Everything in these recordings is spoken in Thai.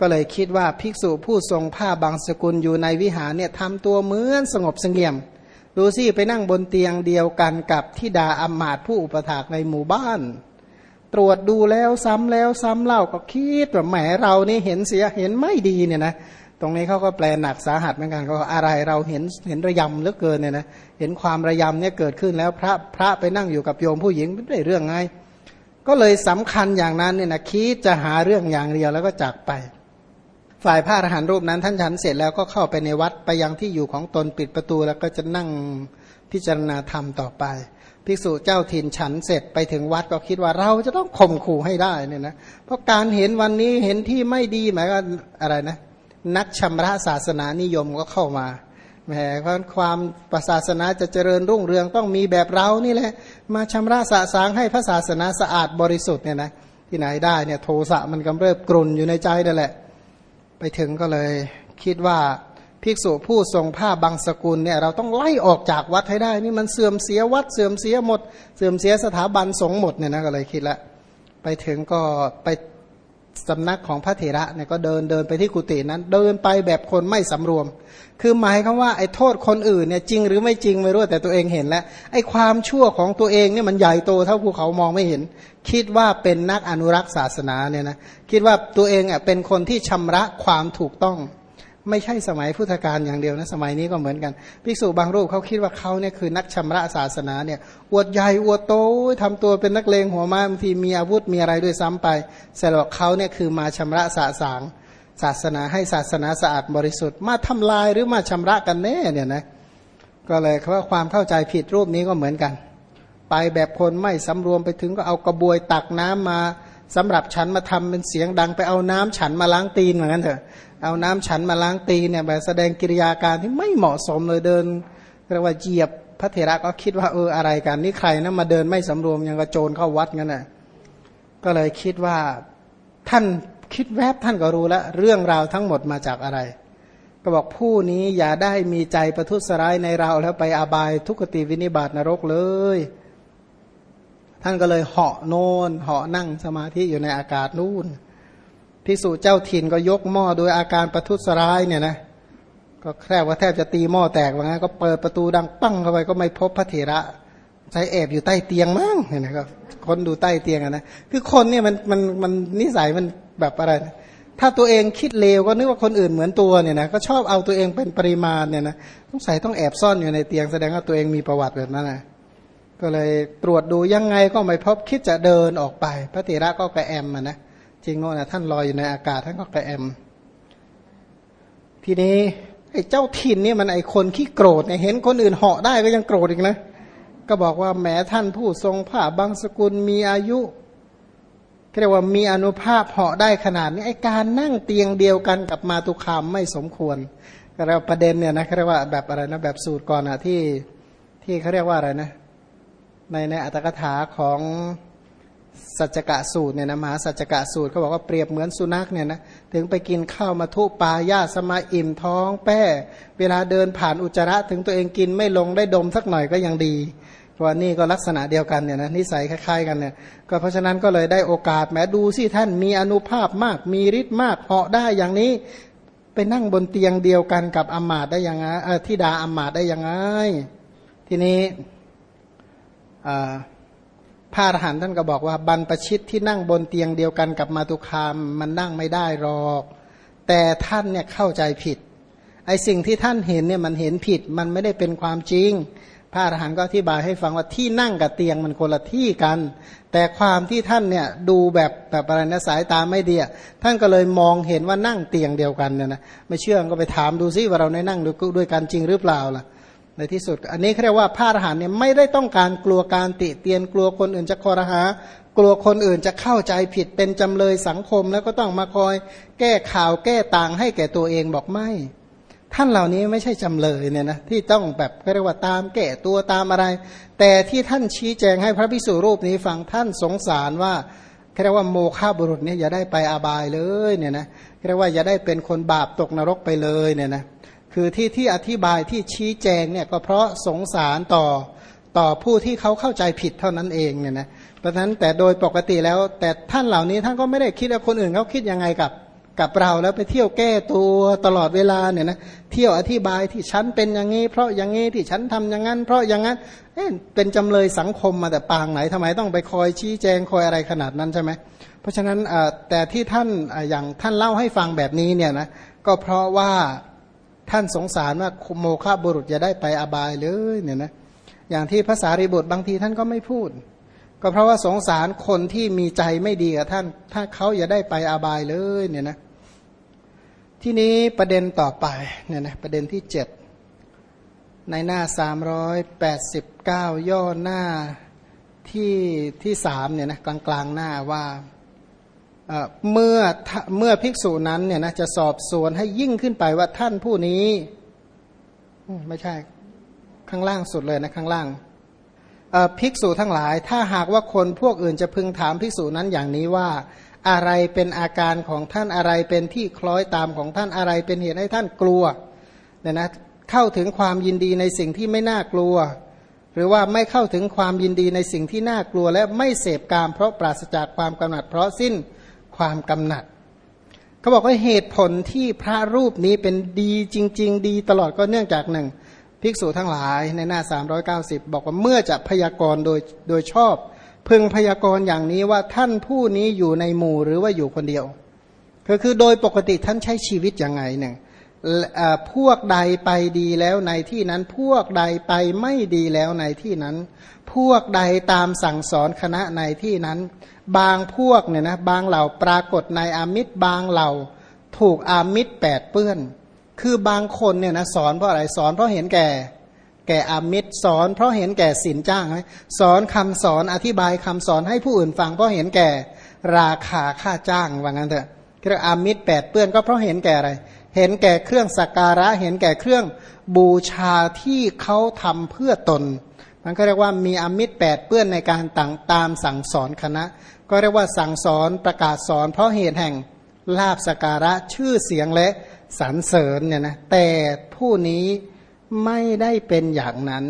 ก็เลยคิดว่าภิกษุผู้ทรงผ้าบางสกุลอยู่ในวิหารเนี่ยทำตัวเหมือนสงบเสงี่ยม ดูสิไปนั่งบนเตียงเดียวกันกับทิดาอมมาตผู้อุปถากในหมู่บ้าน ตรวจดูแล้วซ้ำแล้วซ้ำเล่าก็คิดว่าแหมเรานี่เห็นเสียเห็นไม่ดีเนี่ยนะตรงนี้เขาก็แปลหนักสาหัสเหมือนกันเขาอะไรเราเห็นเห็นระยำเหลือเกินเนี่ยนะเห็นความระยำเนี่ยเกิดขึ้นแล้วพระพระไปนั่งอยู่กับโยมผู้หญิงไม่ได้เรื่องไง ก็เลยสำคัญอย่างนั้นเนี่ยนะคิดจะหาเรื่องอย่างเดียวแล้วก็จากไป ฝ่ายพระอรหันต์รูปนั้นท่านฉันเสร็จแล้วก็เข้าไปในวัดไปยังที่อยู่ของตนปิดประตูแล้วก็จะนั่งพิจารณาธรรมต่อไป ภิกษุเจ้าถิ่นฉันเสร็จไปถึงวัดก็คิดว่าเราจะต้องข่มขู่ให้ได้เนี่ยนะเพราะการเห็นวันนี้เห็นที่ไม่ดีหมายว่าอะไรนะ นักชำระศาสนานิยมก็เข้ามาแหมเพราะความศาสนาจะเจริญรุ่งเรืองต้องมีแบบเรานี่แหละ มาชำระสะสางให้พระศาสนาสะอาดบริสุทธิ์เนี่ยนะที่ไหนได้เนี่ยโทสะมันกำเริบกรุ่นอยู่ในใจนั่นแหละ ไปถึงก็เลยคิดว่าภิกษุผู้ทรงผ้าบางสกุลเนี่ยเราต้องไล่ออกจากวัดให้ได้ นี่มันเสื่อมเสียวัดเสื่อมเสียหมด เสื่อมเสียสถาบันสงฆ์หมดเนี่ยนะก็เลยคิดละไปถึงก็ไป สำนักของพระเถระเนี่ยก็เดินเดินไปที่กุฏินั้น เดินไปแบบคนไม่สำรวม คือหมายคำว่าไอ้โทษคนอื่นเนี่ยจริงหรือไม่จริงไม่รู้แต่ตัวเองเห็นแล้วไอ้ความชั่วของตัวเองเนี่ยมันใหญ่โตเท่าภูเขามองไม่เห็น คิดว่าเป็นนักอนุรักษ์ศาสนาเนี่ยนะคิดว่าตัวเองอะเป็นคนที่ชำระความถูกต้อง ไม่ใช่สมัยพุทธกาลอย่างเดียวนะสมัยนี้ก็เหมือนกันภิกษุบางรูปเขาคิดว่าเขาเนี่ยคือนักชำระศาสนาเนี่ยอวดใหญ่อวดโตทำตัวเป็นนักเลงหัวม้าบางทีมีอาวุธมีอะไรด้วยซ้ำไปแต่ว่าเขาเนี่ยคือมาชำระสาสางศาสนาให้ศาสนาสะอาดบริสุทธิ์มาทำลายหรือมาชำระกันแน่เนี่ยนะก็เลยว่าความเข้าใจผิดรูปนี้ก็เหมือนกัน ไปแบบคนไม่สำรวมไปถึงก็เอากระบวยตักน้ำมาสำหรับฉันมาทำเป็นเสียงดังไปเอาน้ำฉันมาล้างตีนเหมือนกันเถอะ เอาน้ำฉันมาล้างตีเนี่ยแบบแสดงกิริยาการที่ไม่เหมาะสมเลยเดินเรียกว่าเหยียบพระเถระก็คิดว่าเอออะไรกันนี่ใครนะมาเดินไม่สำรวมยังกระโจนเข้าวัดงั้นน่ะก็เลยคิดว่าท่านคิดแวบท่านก็รู้แล้วเรื่องราวทั้งหมดมาจากอะไร ก็บอกผู้นี้อย่าได้มีใจประทุษร้ายในเราแล้วไปอบายทุกติวินิบาตนรกเลย ท่านก็เลยเหาะโนนเหาะนั่งสมาธิอยู่ในอากาศนู่น พิสูจเจ้าถิ่นก็ยกหม้อโดยอาการประทุษร้ายเนี่ยนะก็แค่ว่าแทบจะตีหม้อแตกว่างั้นก็เปิดประตูดังปั้งเข้าไปก็ไม่พบพระเถระใช้แอบอยู่ใต้เตียงมั้งเนี่ยนะก็คนดูใต้เตียงนะคือคนเนี่ยมันมันมันนิสัยมันแบบอะไร ถ้าตัวเองคิดเลวก็นึกว่าคนอื่นเหมือนตัวเนี่ยนะก็ชอบเอาตัวเองเป็นปริมาณเนี่ยนะต้องใส่ต้องแอบซ่อนอยู่ในเตียงแสดงว่าตัวเองมีประวัติแบบนั้นนะก็เลยตรวจดูยังไงก็ไม่พบคิดจะเดินออกไป พระเถระก็กระแอมนะ จริงโน่นะท่านลอยอยู่ในอากาศท่านก็กระแอม ทีนี้ไอ้เจ้าถิ่นนี่มันไอ้คนขี้โกรธเนี่ยเห็นคนอื่นเหาะได้ก็ยังโกรธอีกนะ ก็บอกว่าแม้ท่านผู้ทรงผ้าบางสกุลมีอายุเรียกว่ามีอนุภาพเหาะได้ขนาดนี้ไอ้การนั่งเตียงเดียวกันกับมาตุคามไม่สมควรก็เรียกว่าประเด็นเนี่ยนะเขาเรียกว่าแบบอะไรนะแบบสูตรก่อนอะที่ที่เขาเรียกว่าอะไรนะ ในในอัตถกถาของ สัจกะสูตรเนี่ยนะมหาสัจกะสูตรเขาบอกว่าเปรียบเหมือนสุนัขเนี่ยนะถึงไปกินข้าวมาทุปลาหญ้าสมาอิ่มท้องแป้เวลาเดินผ่านอุจจาระถึงตัวเองกินไม่ลงได้ดมสักหน่อยก็ยังดีว่านี่ก็ลักษณะเดียวกันเนี่ยนะนิสัยคล้ายๆกันเนี่ยก็เพราะฉะนั้นก็เลยได้โอกาสแม้ดูสิท่านมีอนุภาพมาก มีฤทธิ์มากเหาะได้อย่างนี้ไปนั่งบนเตียงเดียวกันกับอมาตได้ยังไงที่ดาอมาตได้ยังไง ทีนี้อ่า พระอรหันต์ท่านก็บอกว่าบรรปชิตที่นั่งบนเตียงเดียวกันกับมาตุคามมันนั่งไม่ได้หรอก แต่ท่านเนี่ยเข้าใจผิดไอสิ่งที่ท่านเห็นเนี่ยมันเห็นผิดมันไม่ได้เป็นความจริง พระอรหันต์ก็อธิบายให้ฟังว่าที่นั่งกับเตียงมันคนละที่กัน แต่ความที่ท่านเนี่ยดูแบบแบบอะไรนะสายตาไม่ดีท่านก็เลยมองเห็นว่านั่งเตียงเดียวกันเนี่ยนะไม่เชื่อก็ไปถามดูซิว่าเราได้นั่งด้วยกันจริงหรือเปล่าล่ะ ในที่สุด อันนี้เขาเรียกว่าพระอรหันต์เนี่ยไม่ได้ต้องการกลัวการติเตียนกลัวคนอื่นจะคอรหากลัวคนอื่นจะเข้าใจผิดเป็นจำเลยสังคม แล้วก็ต้องมาคอยแก้ข่าวแก้ต่างให้แก่ตัวเองบอกไม่ ท่านเหล่านี้ไม่ใช่จำเลยเนี่ยนะที่ต้องแบบเรียกว่าตามแก่ตัวตามอะไร แต่ที่ท่านชี้แจงให้พระพิสุรูปนี้ฟังท่านสงสารว่าเรียกว่าโมฆะบุรุษเนี่ยอย่าได้ไปอาบายเลยเนี่ยนะเรียกว่าอย่าได้เป็นคนบาปตกนรกไปเลยเนี่ยนะ คือที่ที่อธิบายที่ชี้แจงเนี่ยก็เพราะสงสารต่อต่อผู้ที่เขาเข้าใจผิดเท่านั้นเองเนี่ยนะเพราะฉะนั้นแต่โดยปกติแล้ว แต่ท่านเหล่านี้ท่านก็ไม่ได้คิดว่าคนอื่นเขาคิดยังไงกับกับเราแล้วไปเที่ยวแก้ตัวตลอดเวลาเนี่ยนะเที่ยวอธิบายที่ฉันเป็นอย่างนี้ เพราะอย่างนี้ที่ฉันทำอย่างนั้น เพราะอย่างนั้นเเป็นจำเลยสังคมมาแต่ปางไหนทำไมต้องไปคอยชี้แจงคอยอะไรขนาดนั้นใช่ไหมเพราะฉะนั้นแต่ที่ท่านอย่างท่านเล่าให้ฟังแบบนี้เนี่ยนะก็เพราะว่า ท่านสงสารว่าโมฆะบุรุษจะได้ไปอบายเลยเนี่ยนะอย่างที่ภาษาริบุตรบางทีท่านก็ไม่พูด ก็เพราะว่าสงสารคนที่มีใจไม่ดีกับท่าน ถ้าเขาอย่าได้ไปอบายเลยเนี่ยนะที่นี้ประเด็นต่อไปเนี่ยนะประเด็นที่เจ็ดในหน้าสามร้อยแปดสิบเก้าย่อหน้าที่ที่สามเนี่ยนะกลางกลางหน้าว่า เมื่อเมื่อภิกษุนั้นเนี่ยนะจะสอบสวนให้ยิ่งขึ้นไปว่าท่านผู้นี้ไม่ใช่ข้างล่างสุดเลยนะข้างล่างภิกษุทั้งหลาย ถ้าหากว่าคนพวกอื่นจะพึงถามภิกษุนั้นอย่างนี้ว่า อะไรเป็นอาการของท่านอะไรเป็นที่คล้อยตามของท่านอะไรเป็นเหตุให้ท่านกลัวเนี่ยนะเข้าถึงความยินดีในสิ่งที่ไม่น่ากลัว หรือว่าไม่เข้าถึงความยินดีในสิ่งที่น่ากลัว และไม่เสพกามเพราะปราศจากความกำหนัดเพราะสิ้น ความกำหนัดเขาบอกว่าเหตุผลที่พระรูปนี้เป็นดีจริง ๆ ดีตลอดก็เนื่องจากหนึ่งภิกษุทั้งหลายในหน้า 390 บอกว่าเมื่อจะพยากรณ์โดยโดยชอบ พึงพยากรณ์อย่างนี้ว่าท่านผู้นี้อยู่ในหมู่หรือว่าอยู่คนเดียว ก็คือโดยปกติท่านใช้ชีวิตยังไงเนี่ยพวกใดไปดีแล้วในที่นั้นพวกใดไปไม่ดีแล้วในที่นั้น พวกใดตามสั่งสอนคณะในที่นั้น บางพวกเนี่ยนะบางเหล่าปรากฏในอามิตรบางเหล่าถูกอามิตรแปดเปื้อน คือบางคนเนี่ยนะสอนเพราะอะไรสอนเพราะเห็นแก่ แก่อามิตรสอน เพราะเห็นแก่สินจ้างไหมสอนคำสอนอธิบายคำสอนให้ผู้อื่นฟังเพราะเห็นแก่ราคาค่าจ้างว่างั้นเถอะเรียกอามิตรแปดเปื้อนก็เพราะเห็นแก่อะไร เห็นแก่เครื่องสักการะเห็นแก่เครื่องบูชาที่เขาทำเพื่อตน มันก็เรียกว่ามีอมิตรแปดเปื้อนในการต่างตามสั่งสอนคณะ ก็เรียกว่าสั่งสอนประกาศสอน เพราะเหตุแห่งลาบสการะชื่อเสียงและสรรเสริญเนี่ยนะแต่ผู้นี้ไม่ได้เป็นอย่างนั้น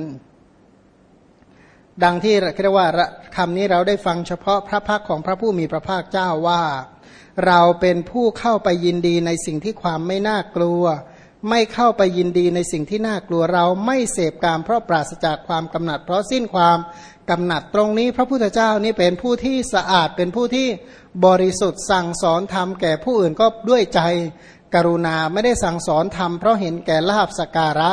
ดังที่เรียกว่าคำนี้เราได้ฟังเฉพาะพระพักของพระผู้มีพระภาคเจ้าว่า เราเป็นผู้เข้าไปยินดีในสิ่งที่ความไม่น่ากลัว ไม่เข้าไปยินดีในสิ่งที่น่ากลัวเราไม่เสพกามเพราะปราศจากความกำหนัด เพราะสิ้นความกำหนัดตรงนี้ พระพุทธเจ้านี่เป็นผู้ที่สะอาดเป็นผู้ที่บริสุทธิ์สั่งสอนธรรมแก่ผู้อื่นก็ด้วยใจกรุณาไม่ได้สั่งสอนทำเพราะเห็นแก่ลาบสการะ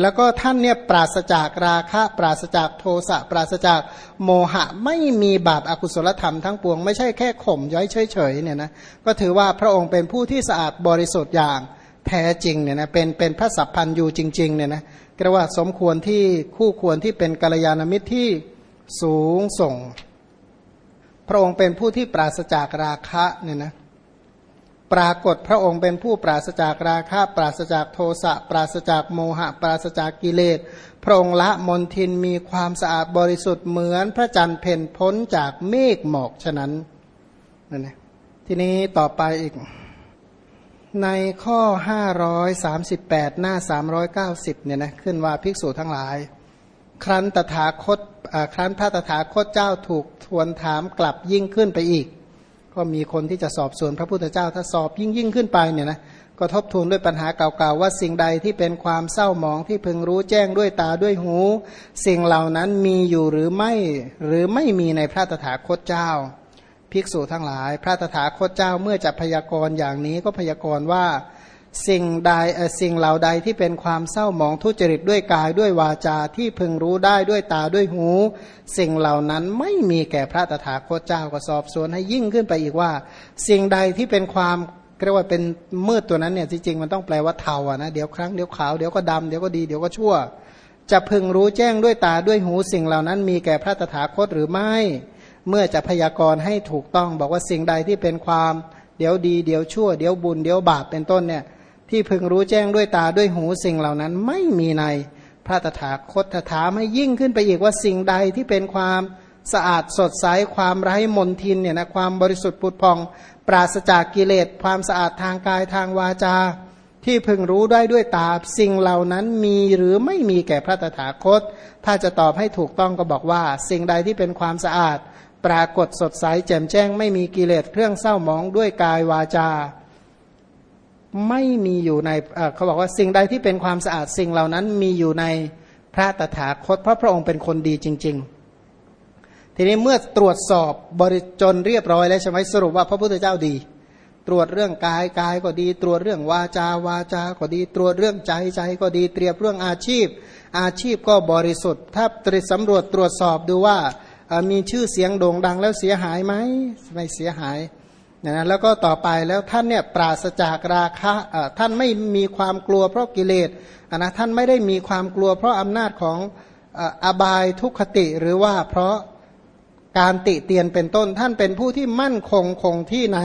แล้วก็ท่านเนี่ยปราศจากราคะ ปราศจากโทสะปราศจากโมหะไม่มีบาปอากุศลธรรมทั้งปวงไม่ใช่แค่ข่มย้อยเฉยๆเนี่ยนะก็ถือว่าพระองค์เป็นผู้ที่สะอาดบริสุทธิ์อย่าง แท้จริงเนี่ยนะเป็นเป็นพระสัพพันยูจริงๆเนี่ยนะก็ว่าสมควรที่คู่ควรที่เป็นกัลยาณมิตรที่สูงส่ง พระองค์เป็นผู้ที่ปราศจากราคะเนี่ยนะปรากฏพระองค์เป็นผู้ปราศจากราคะ ปราศจากโทสะปราศจากโมหะ ปราศจากกิเลส พระองค์ละมนทินมีความสะอาดบริสุทธิ์เหมือนพระจันทร์เพ่นพ้นจากเมฆหมอกฉะนั้นนั่นเองทีนี้ต่อไปอีก ในข้อ 538 หน้า 390 เนี่ยนะขึ้นว่าภิกษุทั้งหลาย ครั้นตถาคตครั้นพระตถาคตเจ้าถูกทวนถามกลับยิ่งขึ้นไปอีก ก็มีคนที่จะสอบสวนพระพุทธเจ้าถ้าสอบยิ่งยิ่งขึ้นไปเนี่ยนะก็ทบทวนด้วยปัญหาเก่าๆ ว่าสิ่งใดที่เป็นความเศร้าหมองที่พึงรู้แจ้งด้วยตาด้วยหู สิ่งเหล่านั้นมีอยู่หรือไม่หรือไม่มีในพระตถาคตเจ้า ภิกษุทั้งหลาย พระตถาคตเจ้าเมื่อจะพยากรณ์อย่างนี้ก็พยากรณ์ว่าสิ่งใดสิ่งเหล่าใดที่เป็นความเศร้าหมองทุจริตด้วยกายด้วยวาจาที่พึงรู้ได้ด้วยตาด้วยหู สิ่งเหล่านั้นไม่มีแก่พระตถาคตเจ้าก็สอบสวนให้ยิ่งขึ้นไปอีกว่า สิ่งใดที่เป็นความเรียกว่าเป็นมืดตัวนั้นเนี่ยจริงๆมันต้องแปลว่าเทาอะนะเดี๋ยวครั้งเดี๋ยวขาวเดี๋ยวก็ดำเดี๋ยวก็ดีเดี๋ยวก็ชั่ว จะพึงรู้แจ้งด้วยตาด้วยหู สิ่งเหล่านั้นมีแก่พระตถาคตหรือไม่ เมื่อจะพยากรณ์ให้ถูกต้องบอกว่าสิ่งใดที่เป็นความเดี๋ยวดีเดี๋ยวชั่วเดี๋ยวบุญเดี๋ยวบาปเป็นต้นเนี่ยที่พึงรู้แจ้งด้วยตาด้วยหูสิ่งเหล่านั้นไม่มีในพระตถาคตถามให้ยิ่งขึ้นไปอีกว่าสิ่งใดที่เป็นความสะอาดสดใสความไร้มนทินเนี่ยนะความบริสุทธิ์ปุดพอง ปราศจากกิเลสความสะอาดทางกายทางวาจา ที่พึงรู้ได้ด้วยตาสิ่งเหล่านั้นมีหรือไม่มีแก่พระตถาคต ถ้าจะตอบให้ถูกต้องก็บอกว่า สิ่งใดที่เป็นความสะอาด ปรากฏสดใสแจ่มแจ้ง ไม่มีกิเลสเครื่องเศร้าหมองด้วยกายวาจา ไม่มีอยู่ในเขาบอกว่าสิ่งใดที่เป็นความสะอาดสิ่งเหล่านั้นมีอยู่ในพระตถาคตเพราะพระองค์เป็นคนดีจริง ๆ ทีนี้เมื่อตรวจสอบบริจนเรียบร้อยแล้วใช่ไหมสรุปว่าพระพุทธเจ้าดี ตรวจเรื่องกายกายก็ดี ตรวจเรื่องวาจาวาจาก็ดี ตรวจเรื่องใจใจก็ดี เตรียมเรื่องอาชีพ อาชีพก็บริสุทธิ์ ถ้าตริสำรวจตรวจสอบดูว่า มีชื่อเสียงโด่งดังแล้วเสียหายไหมไม่เสียหายนะแล้วก็ต่อไปแล้วท่านเนี่ยปราศจากราคะท่านไม่มีความกลัวเพราะกิเลสนะท่านไม่ได้มีความกลัวเพราะอำนาจของอบายทุกขติหรือว่าเพราะการติเตียนเป็นต้น ท่านเป็นผู้ที่มั่นคงคงที่ใน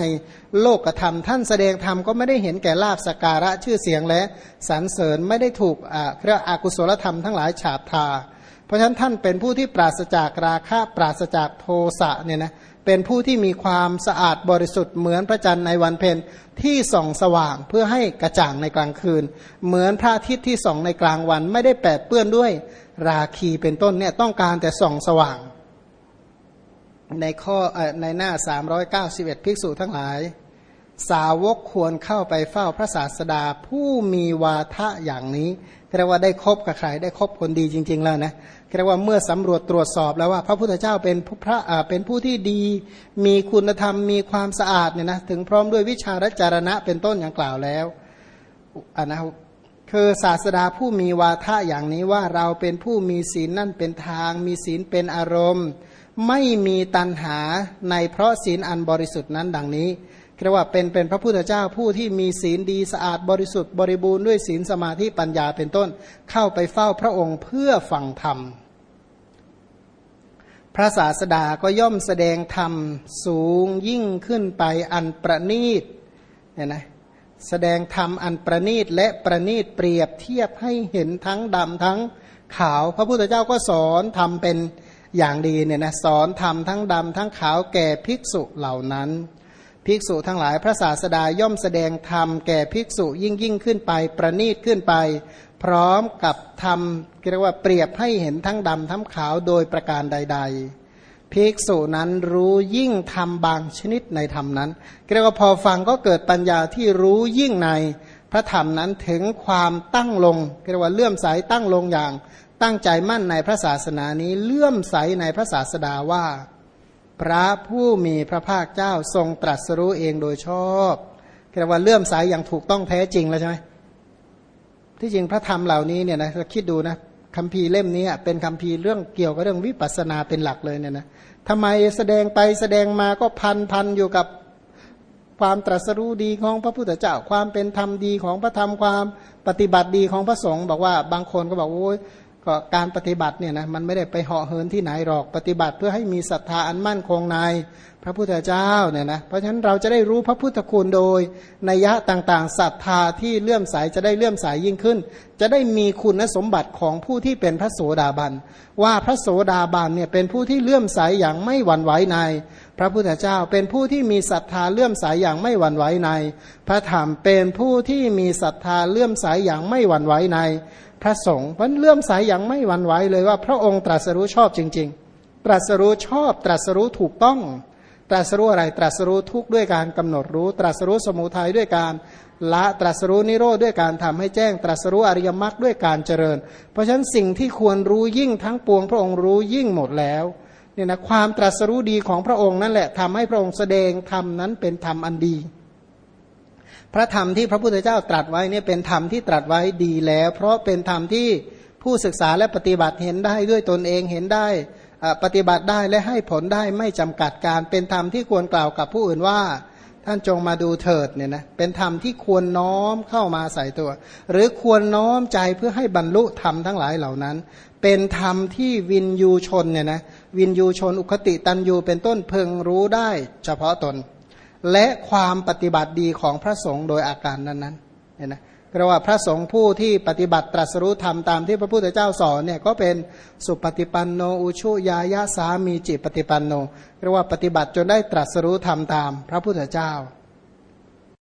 โลกธรรม ท่านแสดงธรรมก็ไม่ได้เห็นแก่ลาบสการะชื่อเสียงและสรรเสริญไม่ได้ถูกเครียกอากุศลธรรมทั้งหลายฉาบทา ราะฉะนั้นท่านเป็นผู้ที่ปราศจากราคะปราศจากโทสะเนี่ยนะเป็นผู้ที่มีความสะอาดบริสุทธิ์เหมือนพระจันทร์ในวันเพ็ญที่ส่องสว่างเพื่อให้กระจ่างในกลางคืน เหมือนพระอาทิตย์ที่ส่องในกลางวันไม่ได้แปดเปื้อนด้วยราคีเป็นต้นเนี่ยต้องการแต่ส่องสว่าง ในข้อในหน้า 391 ภิกษุทั้งหลาย สาวกควรเข้าไปเฝ้าพระศาสดาผู้มีวาทะอย่างนี้เรียกว่าได้คบกับใครได้คบคนดีจริง ๆ แล้วนะ เรียกว่าเมื่อสำรวจตรวจสอบแล้วว่าพระพุทธเจ้าเป็นพระเป็นผู้ที่ดี มีคุณธรรมมีความสะอาดเนี่ยนะถึงพร้อมด้วยวิชาและจารณะเป็นต้นอย่างกล่าวแล้วอันนะคือศาสดาผู้มีวาทะอย่างนี้ว่าเราเป็นผู้มีศีลนั่นเป็นทาง มีศีลเป็นอารมณ์ ไม่มีตัณหาในเพราะศีลอันบริสุทธิ์นั้นดังนี้เรียกว่าเป็นเป็นพระพุทธเจ้าผู้ที่มีศีลดีสะอาดบริสุทธิ์บริบูรณ์ด้วยศีลสมาธิปัญญาเป็นต้นเข้าไปเฝ้าพระองค์เพื่อฟังธรรม พระศาสดาก็ย่อมแสดงธรรมสูงยิ่งขึ้นไปอันประณีตเนี่ยนะแสดงธรรมอันประณีตและประณีตเปรียบเทียบให้เห็นทั้งดำทั้งขาว พระพุทธเจ้าก็สอนธรรมเป็นอย่างดีเนี่ยนะสอนธรรมทั้งดำทั้งขาวแก่ภิกษุเหล่านั้น ภิกษุทั้งหลายพระศาสดาย่อมแสดงธรรมแก่ภิกษุยิ่งยิ่งขึ้นไป ประณีตขึ้นไป พร้อมกับทำเรียกว่าเปรียบให้เห็นทั้งดำทั้งขาวโดยประการใด ๆ ภิกษุนั้นรู้ยิ่งทำบางชนิดในธรรมนั้นเรียกว่าพอฟังก็เกิดปัญญาที่รู้ยิ่งในพระธรรมนั้นถึงความตั้งลงเรียกว่าเลื่อมใสตั้งลงอย่าง ตั้งใจมั่นในพระศาสนานี้เลื่อมใสในพระศาสดาว่า พระผู้มีพระภาคเจ้าทรงตรัสรู้เองโดยชอบเรียกว่าเลื่อมใสอย่างถูกต้องแท้จริงแล้วใช่ไหมที่จริงพระธรรมเหล่านี้เนี่ยนะคิดดูนะคำพีเล่มนี้เป็นคำพีเรื่องเกี่ยวกับเรื่องวิปัสสนาเป็นหลักเลยเนี่ยนะทำไมแสดงไปแสดงมาก็พันพันอยู่กับความตรัสรู้ดีของพระพุทธเจ้าความเป็นธรรมดีของพระธรรมความปฏิบัติดีของพระสงฆ์บอกว่าบางคนก็บอกโอ้ย ก็การปฏิบัติเนี่ยนะมันไม่ได้ไปเหาะเหินที่ไหนหรอกปฏิบัติเพื่อให้มีศรัทธาอันมั่นคงในพระพุทธเจ้าเนี่ยนะเพราะฉะนั้นเราจะได้รู้พระพุทธคุณโดยนัยยะต่างๆศรัทธาที่เลื่อมใสจะได้เลื่อมใสยยิ่งขึ้น จะได้มีคุณสมบัติของผู้ที่เป็นพระโสดาบัน ว่าพระโสดาบันเนี่ยเป็นผู้ที่เลื่อมใสอย่างไม่หวั่นไหวใน พระพุทธเจ้าเป็นผู้ที่มีศรัทธาเลื่อมใสอย่างไม่หวั่นไหวใน พระธรรมเป็นผู้ที่มีศรัทธาเลื่อมใสอย่างไม่หวั่นไหวใน พระสงฆ์เพราะเลื่อมใสอย่างไม่หวั่นไหวเลยว่า พระองค์ตรัสรู้ชอบจริง ๆ ตรัสรู้ชอบ ตรัสรู้ถูกต้อง ตรัสรู้อะไร ตรัสรู้ทุกข์ด้วยการกำหนดรู้ ตรัสรู้สมุทัยด้วยการละตรัสรู้นิโรธด้วยการทำให้แจ้ง ตรัสรู้อริยมรรคด้วยการเจริญ เพราะฉะนั้นสิ่งที่ควรรู้ยิ่งทั้งปวงพระองค์รู้ยิ่งหมดแล้วเนี่ยนะความตรัสรู้ดีของพระองค์นั่นแหละทำให้พระองค์แสดงธรรมนั้นเป็นธรรมอันดี พระธรรมที่พระพุทธเจ้าตรัสไว้เนี่ยเป็นธรรมที่ตรัสไว้ดีแล้ว เพราะเป็นธรรมที่ผู้ศึกษาและปฏิบัติเห็นได้ด้วยตนเองเห็นได้ปฏิบัติได้และให้ผลได้ไม่จำกัดการเป็นธรรมที่ควรกล่าวกับผู้อื่นว่า ท่านจงมาดูเถิดเนี่ยนะเป็นธรรมที่ควรน้อมเข้ามาใส่ตัว หรือควรน้อมใจเพื่อให้บรรลุธรรมทั้งหลายเหล่านั้น เป็นธรรมที่วินยูชนเนี่ยนะวินยูชนอุคติตันยูเป็นต้นเพึงรู้ได้เฉพาะตน และความปฏิบัติดีของพระสงฆ์โดยอาการนั้นๆเนี่ยนะเรียกว่าพระสงฆ์ผู้ที่ปฏิบัติตรัสรู้ธรรมตามที่พระพุทธเจ้าสอนเนี่ยก็เป็นสุปฏิปันโนอุชุยายะสามีจิปฏิปันโนเรียกว่าปฏิบัติจนได้ตรัสรู้ธรรมตามพระพุทธเจ้า